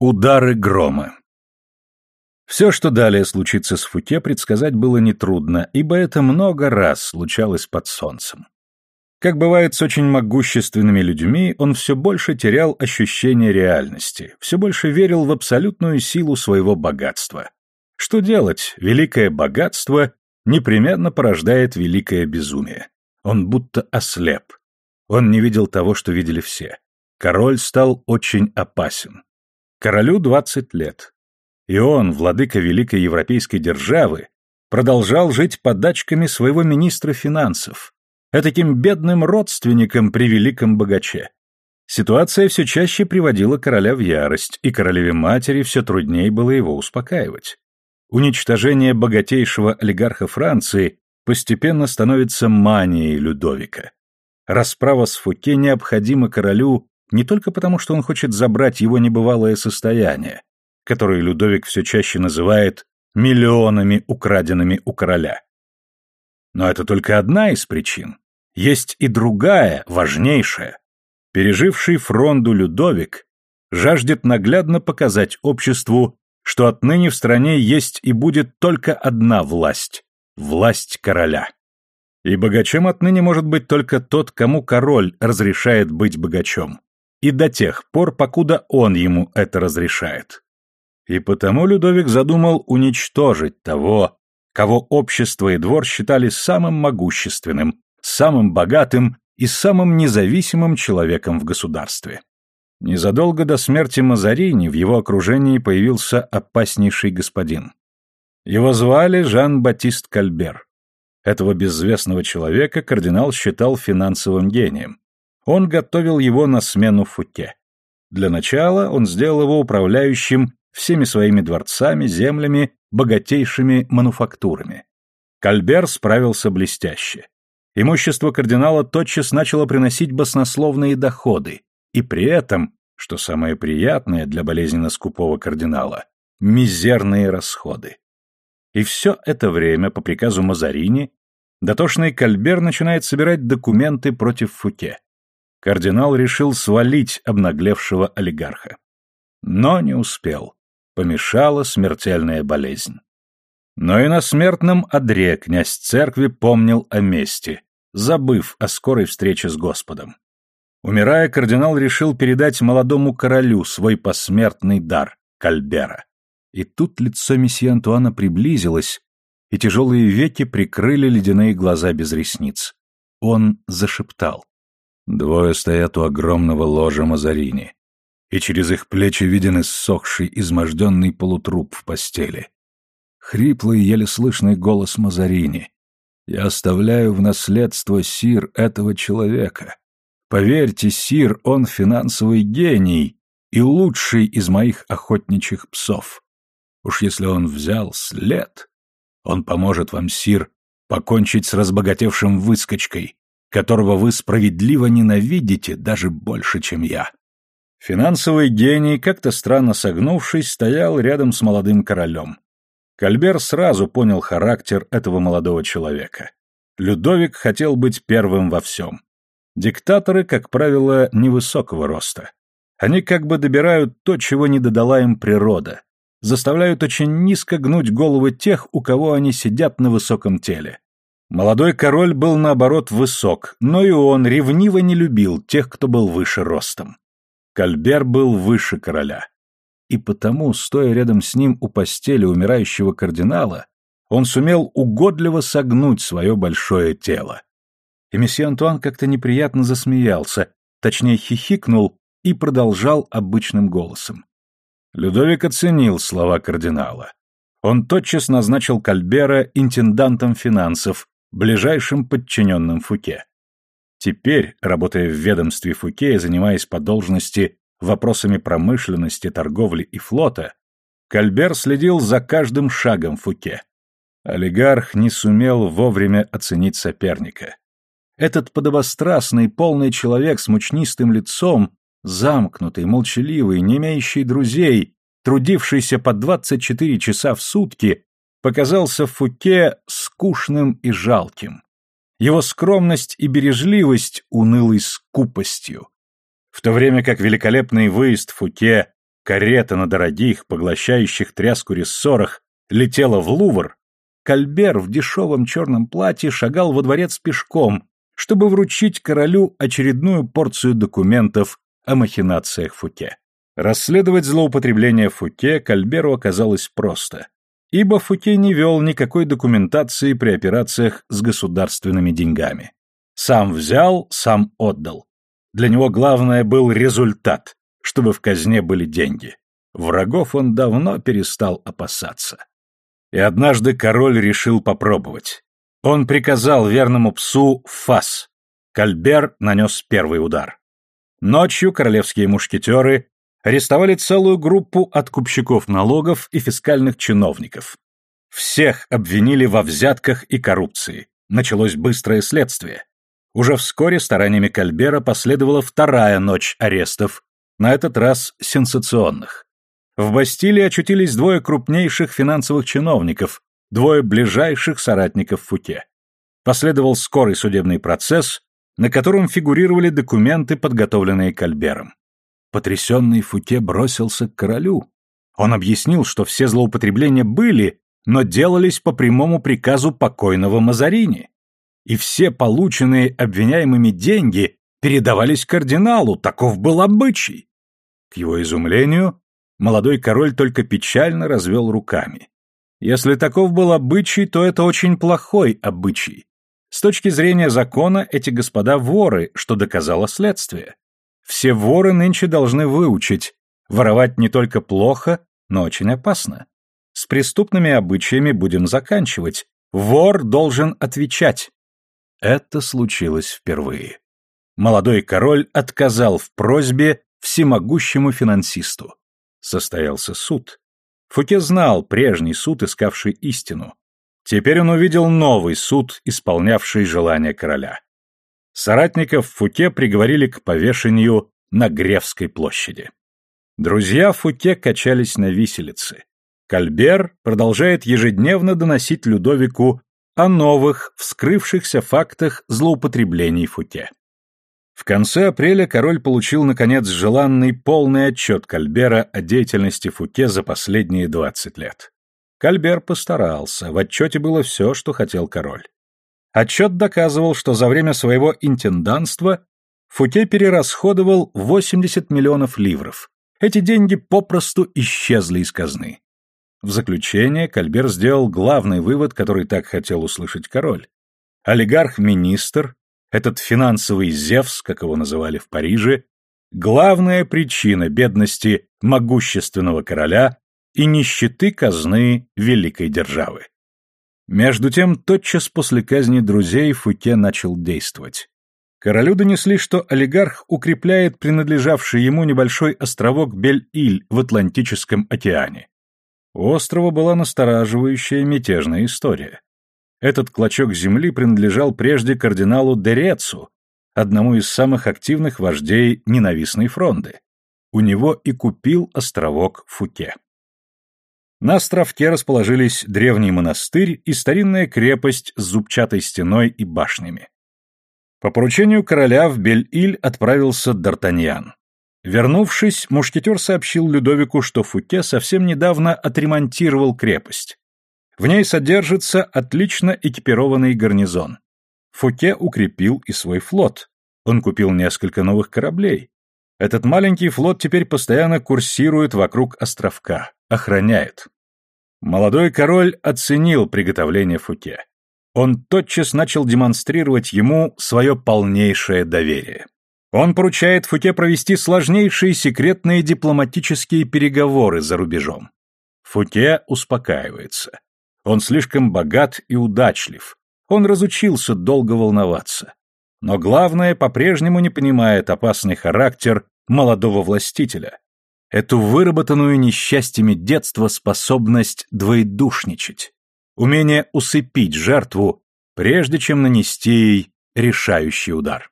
Удары грома Все, что далее случится с Фуке, предсказать было нетрудно, ибо это много раз случалось под солнцем. Как бывает с очень могущественными людьми, он все больше терял ощущение реальности, все больше верил в абсолютную силу своего богатства. Что делать? Великое богатство непременно порождает великое безумие. Он будто ослеп. Он не видел того, что видели все. Король стал очень опасен. Королю 20 лет. И он, владыка великой европейской державы, продолжал жить подачками своего министра финансов, этаким бедным родственником при великом богаче. Ситуация все чаще приводила короля в ярость, и королеве-матери все труднее было его успокаивать. Уничтожение богатейшего олигарха Франции постепенно становится манией Людовика. Расправа с Фуке необходима королю не только потому, что он хочет забрать его небывалое состояние, которое Людовик все чаще называет миллионами, украденными у короля. Но это только одна из причин. Есть и другая, важнейшая. Переживший фронду Людовик жаждет наглядно показать обществу, что отныне в стране есть и будет только одна власть – власть короля. И богачом отныне может быть только тот, кому король разрешает быть богачом. И до тех пор, покуда он ему это разрешает. И потому Людовик задумал уничтожить того, кого общество и двор считали самым могущественным, самым богатым и самым независимым человеком в государстве. Незадолго до смерти Мазарини в его окружении появился опаснейший господин. Его звали Жан-Батист Кальбер. Этого безвестного человека кардинал считал финансовым гением. Он готовил его на смену Фуке. Для начала он сделал его управляющим всеми своими дворцами, землями, богатейшими мануфактурами. Кальбер справился блестяще. Имущество кардинала тотчас начало приносить баснословные доходы, и при этом, что самое приятное для болезненно скупого кардинала, мизерные расходы. И все это время, по приказу Мазарини, дотошный Кальбер начинает собирать документы против Фуке. Кардинал решил свалить обнаглевшего олигарха. Но не успел. Помешала смертельная болезнь. Но и на смертном одре князь церкви помнил о мести, забыв о скорой встрече с Господом. Умирая, кардинал решил передать молодому королю свой посмертный дар — Кальбера. И тут лицо месье Антуана приблизилось, и тяжелые веки прикрыли ледяные глаза без ресниц. Он зашептал. Двое стоят у огромного ложа Мазарини, и через их плечи виден иссохший, изможденный полутруп в постели. Хриплый, еле слышный голос Мазарини. «Я оставляю в наследство сир этого человека. Поверьте, сир, он финансовый гений и лучший из моих охотничьих псов. Уж если он взял след, он поможет вам, Сир, покончить с разбогатевшим выскочкой, которого вы справедливо ненавидите даже больше, чем я». Финансовый гений, как-то странно согнувшись, стоял рядом с молодым королем. Кальбер сразу понял характер этого молодого человека. Людовик хотел быть первым во всем. Диктаторы, как правило, невысокого роста. Они как бы добирают то, чего не додала им природа, заставляют очень низко гнуть головы тех, у кого они сидят на высоком теле. Молодой король был, наоборот, высок, но и он ревниво не любил тех, кто был выше ростом. Кальбер был выше короля. И потому, стоя рядом с ним у постели умирающего кардинала, он сумел угодливо согнуть свое большое тело. И месье Антуан как-то неприятно засмеялся, точнее хихикнул и продолжал обычным голосом. Людовик оценил слова кардинала. Он тотчас назначил Кальбера интендантом финансов, ближайшим подчиненным Фуке. Теперь, работая в ведомстве Фуке и занимаясь по должности вопросами промышленности, торговли и флота, Кальбер следил за каждым шагом Фуке. Олигарх не сумел вовремя оценить соперника. Этот подобострастный, полный человек с мучнистым лицом замкнутый, молчаливый, не имеющий друзей, трудившийся по 24 часа в сутки, показался Фуке скучным и жалким. Его скромность и бережливость унылой скупостью. В то время как великолепный выезд Фуке карета на дорогих, поглощающих тряску рессорах летела в Лувр, Кальбер в дешевом черном платье шагал во дворец пешком, чтобы вручить королю очередную порцию документов о махинациях Фуке. Расследовать злоупотребление Фуке Кальберу оказалось просто, ибо Фуке не вел никакой документации при операциях с государственными деньгами. Сам взял, сам отдал. Для него главное был результат, чтобы в казне были деньги. Врагов он давно перестал опасаться. И однажды король решил попробовать. Он приказал верному псу «фас». Кальбер нанес первый удар. Ночью королевские мушкетеры арестовали целую группу откупщиков налогов и фискальных чиновников. Всех обвинили во взятках и коррупции. Началось быстрое следствие. Уже вскоре стараниями Кальбера последовала вторая ночь арестов, на этот раз сенсационных. В Бастилии очутились двое крупнейших финансовых чиновников, двое ближайших соратников Фуке. Последовал скорый судебный процесс, на котором фигурировали документы, подготовленные Кальбером. Потрясенный Фуке бросился к королю. Он объяснил, что все злоупотребления были, но делались по прямому приказу покойного Мазарини. И все полученные обвиняемыми деньги передавались кардиналу, таков был обычай. К его изумлению, молодой король только печально развел руками. Если таков был обычай, то это очень плохой обычай. С точки зрения закона эти господа воры, что доказало следствие. Все воры нынче должны выучить. Воровать не только плохо, но очень опасно. С преступными обычаями будем заканчивать. Вор должен отвечать. Это случилось впервые. Молодой король отказал в просьбе всемогущему финансисту. Состоялся суд. Фуке знал прежний суд, искавший истину. Теперь он увидел новый суд, исполнявший желание короля. Соратников Фуке приговорили к повешению на Гревской площади. Друзья Фуке качались на виселице. Кальбер продолжает ежедневно доносить Людовику о новых, вскрывшихся фактах злоупотреблений Фуке. В конце апреля король получил, наконец, желанный полный отчет Кальбера о деятельности Фуке за последние 20 лет. Кальбер постарался, в отчете было все, что хотел король. Отчет доказывал, что за время своего интенданства Фуке перерасходовал 80 миллионов ливров. Эти деньги попросту исчезли из казны. В заключение Кальбер сделал главный вывод, который так хотел услышать король. Олигарх-министр, этот финансовый Зевс, как его называли в Париже, главная причина бедности могущественного короля и нищеты казны великой державы. Между тем, тотчас после казни друзей Фуке начал действовать. Королю донесли, что олигарх укрепляет принадлежавший ему небольшой островок Бель-Иль в Атлантическом океане. У острова была настораживающая мятежная история. Этот клочок земли принадлежал прежде кардиналу Дерецу, одному из самых активных вождей ненавистной фронды. У него и купил островок Фуке. На островке расположились древний монастырь и старинная крепость с зубчатой стеной и башнями. По поручению короля в Бель-Иль отправился Д'Артаньян. Вернувшись, мушкетер сообщил Людовику, что Фуке совсем недавно отремонтировал крепость. В ней содержится отлично экипированный гарнизон. Фуке укрепил и свой флот. Он купил несколько новых кораблей. Этот маленький флот теперь постоянно курсирует вокруг островка, охраняет. Молодой король оценил приготовление Фуке. Он тотчас начал демонстрировать ему свое полнейшее доверие. Он поручает Фуке провести сложнейшие секретные дипломатические переговоры за рубежом. Фуке успокаивается. Он слишком богат и удачлив. Он разучился долго волноваться. Но главное, по-прежнему не понимает опасный характер молодого властителя эту выработанную несчастьями детства способность двоедушничать, умение усыпить жертву, прежде чем нанести ей решающий удар.